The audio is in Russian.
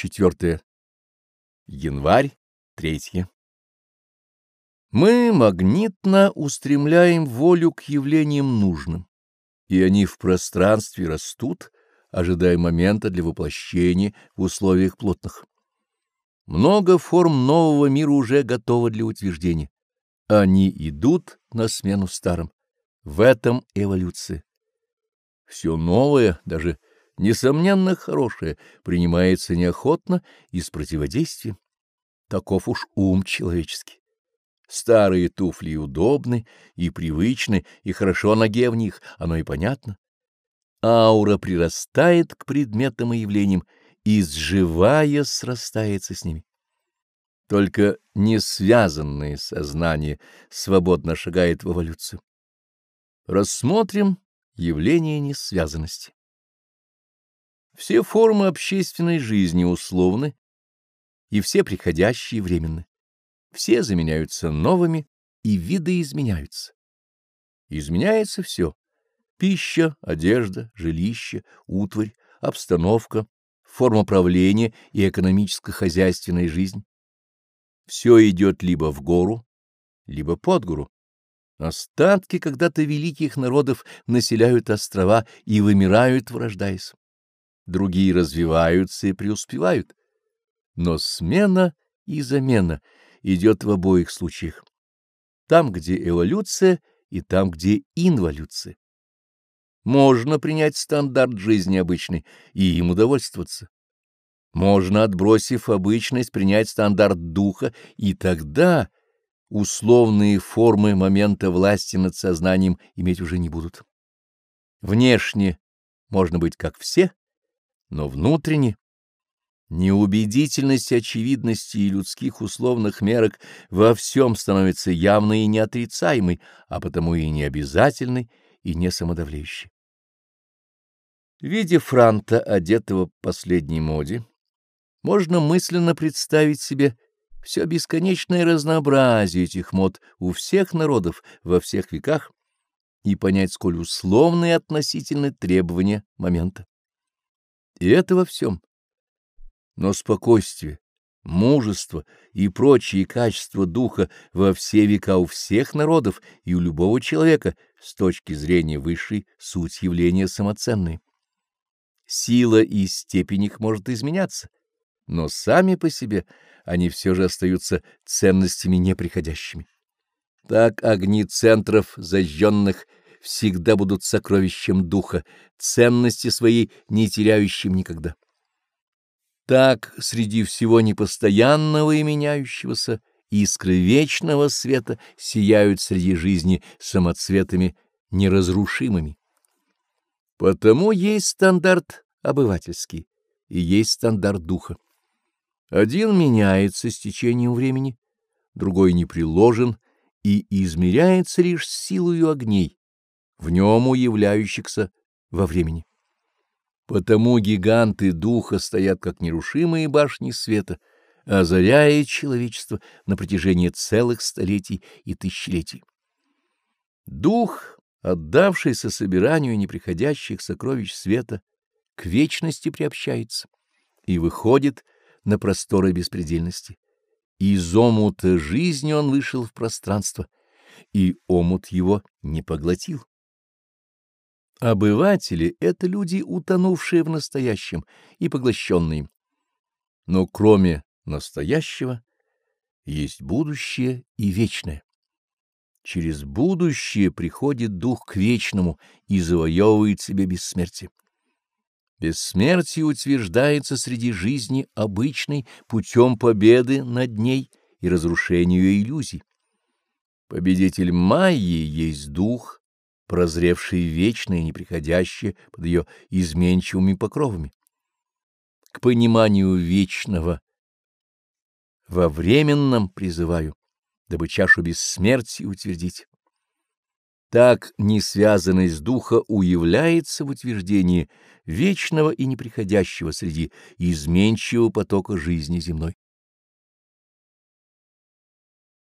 Четвертое. Январь. Третье. Мы магнитно устремляем волю к явлениям нужным, и они в пространстве растут, ожидая момента для воплощения в условиях плотных. Много форм нового мира уже готово для утверждения. Они идут на смену старым. В этом эволюция. Все новое, даже несомненно хорошее, принимается неохотно и с противодействием. Таков уж ум человеческий. Старые туфли удобны и привычны, и хорошо ноге в них, оно и понятно. Аура прирастает к предметам и явлениям, и, сживая, срастается с ними. Только не связанное сознание свободно шагает в эволюцию. Рассмотрим явление несвязанности. Все формы общественной жизни условны, и все приходящие временны. Все заменяются новыми, и виды изменяются. Изменяется все — пища, одежда, жилище, утварь, обстановка, форма правления и экономическо-хозяйственная жизнь. Все идет либо в гору, либо под гору. Остатки когда-то великих народов населяют острова и вымирают, врождаясь. Другие развиваются и преуспевают. Но смена и замена идет в обоих случаях. Там, где эволюция, и там, где инволюция. Можно принять стандарт жизни обычный и им удовольствоваться. Можно, отбросив обычность, принять стандарт духа, и тогда условные формы момента власти над сознанием иметь уже не будут. Внешне можно быть как все, но внутренне неубедительность очевидности и людских условных мерок во всем становится явной и неотрицаемой, а потому и необязательной, и не самодавляющей. Видя Франта, одетого в последней моде, можно мысленно представить себе все бесконечное разнообразие этих мод у всех народов во всех веках и понять, сколь условные относительны требования момента. И это во всем. Но спокойствие, мужество и прочие качества духа во все века у всех народов и у любого человека с точки зрения высшей суть явления самоценной. Сила и степень их может изменяться, но сами по себе они все же остаются ценностями неприходящими. Так огни центров зажженных всегда будут сокровищем духа, ценности своей не теряющим никогда. Так среди всего непостоянного и меняющегося искры вечного света сияют среди жизни самоцветами неразрушимыми. Потому есть стандарт обывательский и есть стандарт духа. Один меняется с течением времени, другой не приложен и измеряется лишь силою огней, в нем уявляющихся во времени. Потому гиганты духа стоят как нерушимые башни света, озаряя человечество на протяжении целых столетий и тысячелетий. Дух, отдавшийся собиранию неприходящих сокровищ света, к вечности приобщается и выходит на просторы беспредельности. Из омута жизни он вышел в пространство, и омут его не поглотил. Обыватели — это люди, утонувшие в настоящем и поглощенные. Но кроме настоящего есть будущее и вечное. Через будущее приходит дух к вечному и завоевывает себе бессмертие. Бессмертие утверждается среди жизни обычной путем победы над ней и разрушению иллюзий. Победитель Майи есть дух, прозревший вечное и неприходящее под ее изменчивыми покровами. К пониманию вечного во временном призываю, дабы чашу бессмертия утвердить. Так несвязанность духа уявляется в утверждении вечного и неприходящего среди изменчивого потока жизни земной.